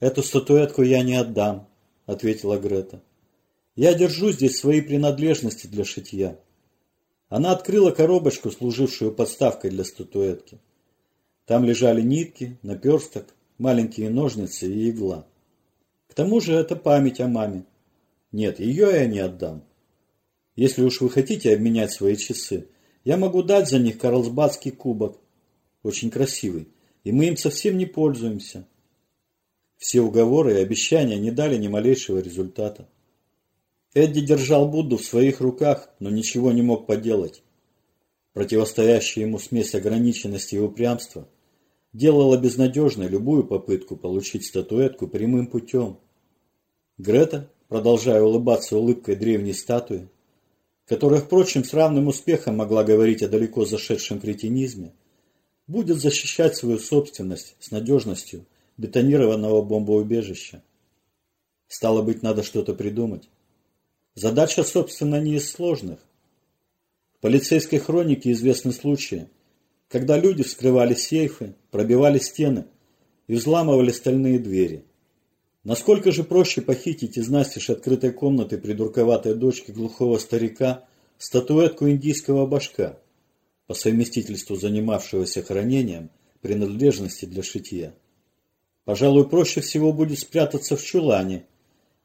«Эту статуэтку я не отдам», – ответила Грета. «Я держу здесь свои принадлежности для шитья». Она открыла коробочку, служившую подставкой для статуэтки. Там лежали нитки, наперсток, маленькие ножницы и игла. К тому же это память о маме. Нет, ее я не отдам. Если уж вы хотите обменять свои часы, я могу дать за них Карлсбадский кубок. Очень красивый. И мы им совсем не пользуемся. Все уговоры и обещания не дали ни малейшего результата. Эдди держал Будду в своих руках, но ничего не мог поделать. Противостоящая ему смесь ограниченности и упрямства делала безнадежной любую попытку получить статуэтку прямым путем. Грета, продолжая улыбаться улыбкой древней статуи, которая, впрочем, с равным успехом могла говорить о далеко зашедшем кретинизме, будет защищать свою собственность с надежностью бетонированного бомбоубежища. Стало быть, надо что-то придумать. Задача, собственно, не из сложных. В полицейской хронике известны случаи, когда люди вскрывали сейфы, пробивали стены и взламывали стальные двери. Насколько же проще похитить из настежь открытой комнаты придурковатой дочки глухого старика статуэтку индийского башка, по совместительству занимавшегося хранением принадлежности для шитья. Пожалуй, проще всего будет спрятаться в чулане,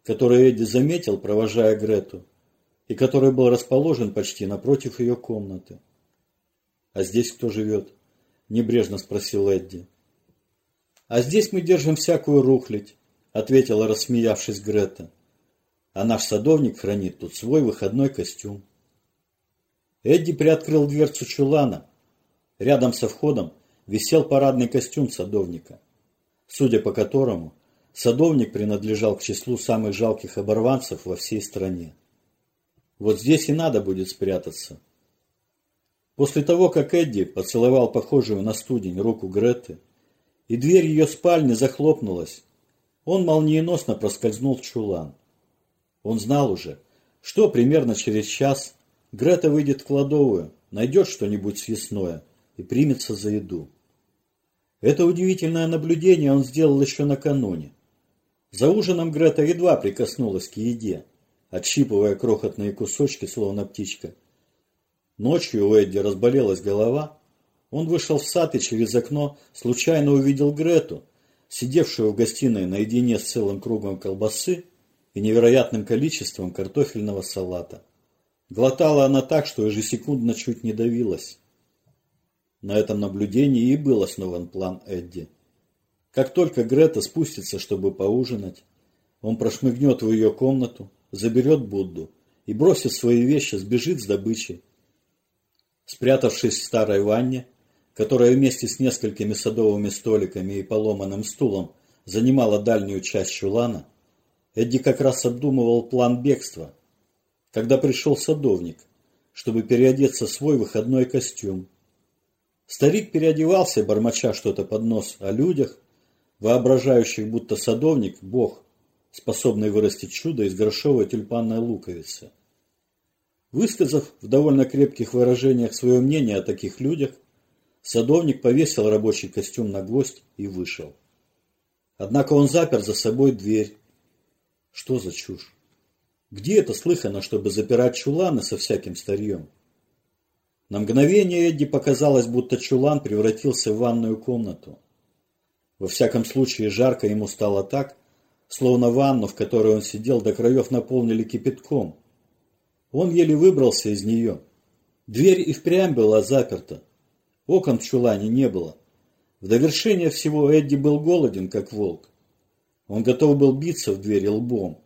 который Эдди заметил, провожая Грету, и который был расположен почти напротив ее комнаты. «А здесь кто живет?» – небрежно спросил Эдди. «А здесь мы держим всякую рухлядь, ответила, рассмеявшись Грета. А наш садовник хранит тут свой выходной костюм. Эдди приоткрыл дверцу чулана. Рядом со входом висел парадный костюм садовника, судя по которому садовник принадлежал к числу самых жалких оборванцев во всей стране. Вот здесь и надо будет спрятаться. После того, как Эдди поцеловал похожую на студень руку Греты, и дверь ее спальни захлопнулась, он молниеносно проскользнул в чулан. Он знал уже, что примерно через час Грета выйдет в кладовую, найдет что-нибудь съестное и примется за еду. Это удивительное наблюдение он сделал еще накануне. За ужином Грета едва прикоснулась к еде, отщипывая крохотные кусочки, словно птичка. Ночью у Эдди разболелась голова. Он вышел в сад и через окно случайно увидел Грету, сидевшую в гостиной наедине с целым кругом колбасы и невероятным количеством картофельного салата. Глотала она так, что ежесекундно чуть не давилась. На этом наблюдении и был основан план Эдди. Как только Грета спустится, чтобы поужинать, он прошмыгнет в ее комнату, заберет Будду и бросит свои вещи, сбежит с добычей. Спрятавшись в старой ванне, которая вместе с несколькими садовыми столиками и поломанным стулом занимала дальнюю часть чулана, Эдди как раз обдумывал план бегства, когда пришел садовник, чтобы переодеться в свой выходной костюм. Старик переодевался, бормоча что-то под нос о людях, воображающих, будто садовник – бог, способный вырастить чудо из грошовой тюльпанной луковицы. Высказав в довольно крепких выражениях свое мнение о таких людях, Садовник повесил рабочий костюм на гвоздь и вышел. Однако он запер за собой дверь. Что за чушь? Где это слыхано, чтобы запирать чуланы со всяким старьем? На мгновение Эдди показалось, будто чулан превратился в ванную комнату. Во всяком случае, жарко ему стало так, словно ванну, в которой он сидел, до краев наполнили кипятком. Он еле выбрался из нее. Дверь и впрямь была заперта. Окон в чулане не было. В довершение всего Эдди был голоден, как волк. Он готов был биться в двери лбом.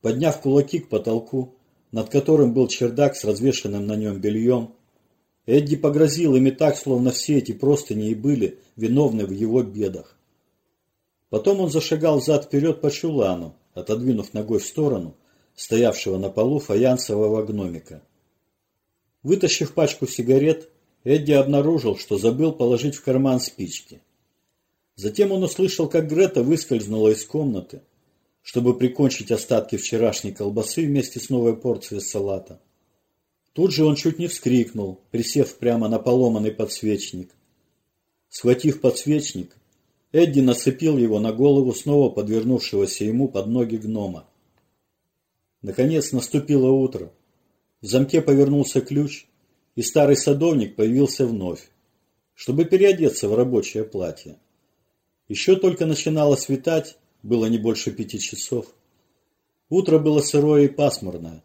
Подняв кулаки к потолку, над которым был чердак с развешенным на нем бельем, Эдди погрозил ими так, словно все эти простыни и были виновны в его бедах. Потом он зашагал взад-вперед по чулану, отодвинув ногой в сторону стоявшего на полу фаянсового гномика. Вытащив пачку сигарет, Эдди обнаружил, что забыл положить в карман спички. Затем он услышал, как Грета выскользнула из комнаты, чтобы прикончить остатки вчерашней колбасы вместе с новой порцией салата. Тут же он чуть не вскрикнул, присев прямо на поломанный подсвечник. Схватив подсвечник, Эдди нацепил его на голову снова подвернувшегося ему под ноги гнома. Наконец наступило утро. В замке повернулся ключ, и старый садовник появился вновь, чтобы переодеться в рабочее платье. Еще только начинало светать, было не больше пяти часов. Утро было сырое и пасмурное.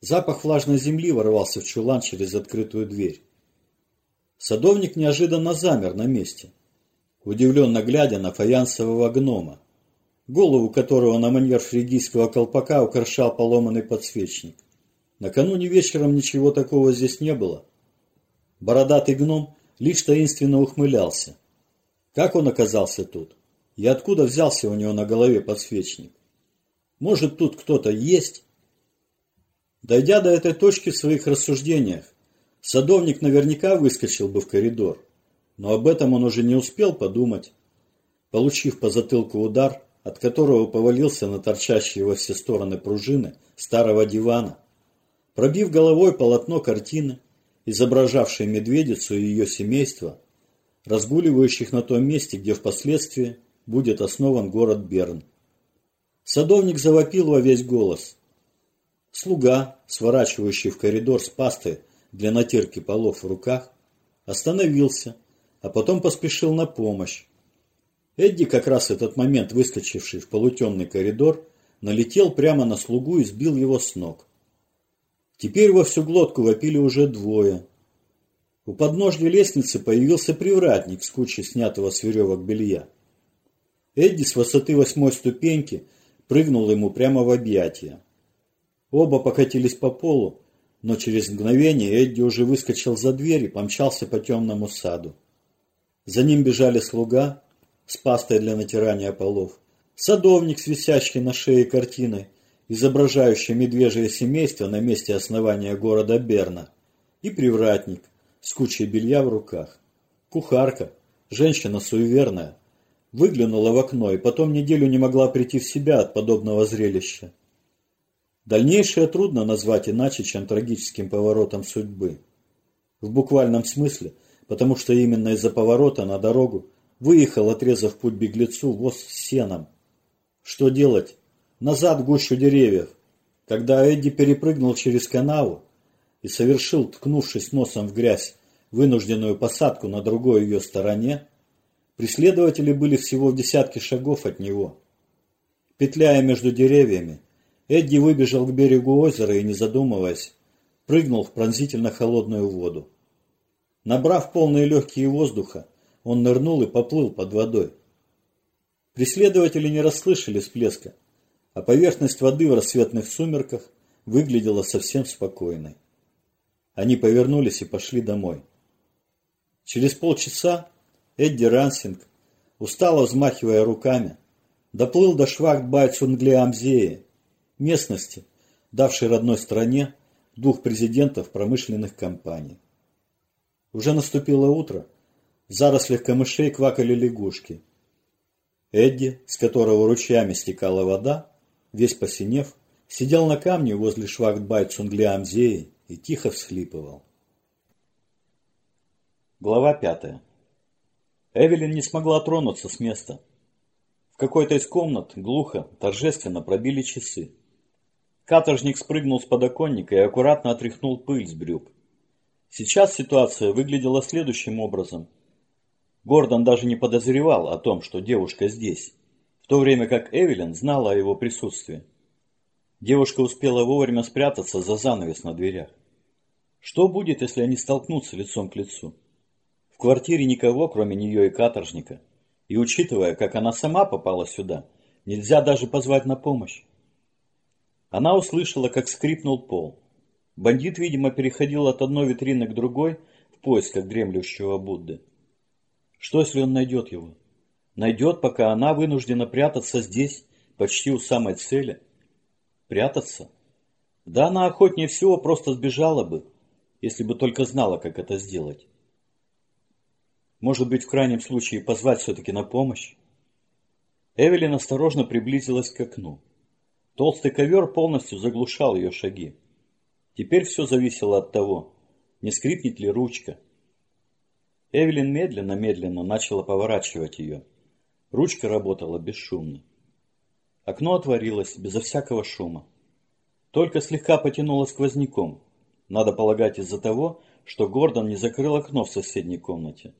Запах влажной земли ворвался в чулан через открытую дверь. Садовник неожиданно замер на месте, удивленно глядя на фаянсового гнома, голову которого на манер фригийского колпака украшал поломанный подсвечник. Накануне вечером ничего такого здесь не было. Бородатый гном лишь таинственно ухмылялся. Как он оказался тут? И откуда взялся у него на голове подсвечник? Может, тут кто-то есть? Дойдя до этой точки в своих рассуждениях, садовник наверняка выскочил бы в коридор, но об этом он уже не успел подумать. Получив по затылку удар, от которого повалился на торчащие во все стороны пружины старого дивана, пробив головой полотно картины, изображавшей медведицу и ее семейство, разгуливающих на том месте, где впоследствии будет основан город Берн. Садовник завопил во весь голос. Слуга, сворачивающий в коридор с пастой для натирки полов в руках, остановился, а потом поспешил на помощь. Эдди, как раз в этот момент выскочивший в полутемный коридор, налетел прямо на слугу и сбил его с ног. Теперь во всю глотку вопили уже двое. У подножья лестницы появился привратник с кучей снятого с веревок белья. Эдди с высоты восьмой ступеньки – прыгнул ему прямо в объятия. Оба покатились по полу, но через мгновение Эдди уже выскочил за дверь и помчался по темному саду. За ним бежали слуга с пастой для натирания полов, садовник с висящей на шее картиной, изображающей медвежье семейство на месте основания города Берна, и привратник с кучей белья в руках. Кухарка, женщина суеверная, выглянула в окно и потом неделю не могла прийти в себя от подобного зрелища. Дальнейшее трудно назвать иначе, чем трагическим поворотом судьбы. В буквальном смысле, потому что именно из-за поворота на дорогу выехал, отрезав путь беглецу, воз с сеном. Что делать? Назад гущу деревьев. Когда Эдди перепрыгнул через канаву и совершил, ткнувшись носом в грязь, вынужденную посадку на другой ее стороне, Преследователи были всего в десятке шагов от него. Петляя между деревьями, Эдди выбежал к берегу озера и, не задумываясь, прыгнул в пронзительно холодную воду. Набрав полные легкие воздуха, он нырнул и поплыл под водой. Преследователи не расслышали всплеска, а поверхность воды в рассветных сумерках выглядела совсем спокойной. Они повернулись и пошли домой. Через полчаса Эдди Рансинг, устало взмахивая руками, доплыл до Швахтбайцунглиамзеи, местности, давшей родной стране двух президентов промышленных компаний. Уже наступило утро, в зарослях камышей квакали лягушки. Эдди, с которого ручьями стекала вода, весь посинев, сидел на камне возле Швахтбайцунглиамзеи и тихо всхлипывал. Глава пятая. Эвелин не смогла тронуться с места. В какой-то из комнат глухо, торжественно пробили часы. Каторжник спрыгнул с подоконника и аккуратно отряхнул пыль с брюк. Сейчас ситуация выглядела следующим образом. Гордон даже не подозревал о том, что девушка здесь, в то время как Эвелин знала о его присутствии. Девушка успела вовремя спрятаться за занавес на дверях. Что будет, если они столкнутся лицом к лицу? Квартире никого, кроме нее и каторжника. И учитывая, как она сама попала сюда, нельзя даже позвать на помощь. Она услышала, как скрипнул пол. Бандит, видимо, переходил от одной витрины к другой в поисках дремлющего Будды. Что, если он найдет его? Найдет, пока она вынуждена прятаться здесь, почти у самой цели. Прятаться? Да она охотнее всего просто сбежала бы, если бы только знала, как это сделать. Может быть, в крайнем случае позвать все-таки на помощь? Эвелин осторожно приблизилась к окну. Толстый ковер полностью заглушал ее шаги. Теперь все зависело от того, не скрипнет ли ручка. Эвелин медленно-медленно начала поворачивать ее. Ручка работала бесшумно. Окно отворилось безо всякого шума. Только слегка потянуло сквозняком. Надо полагать из-за того, что Гордон не закрыл окно в соседней комнате.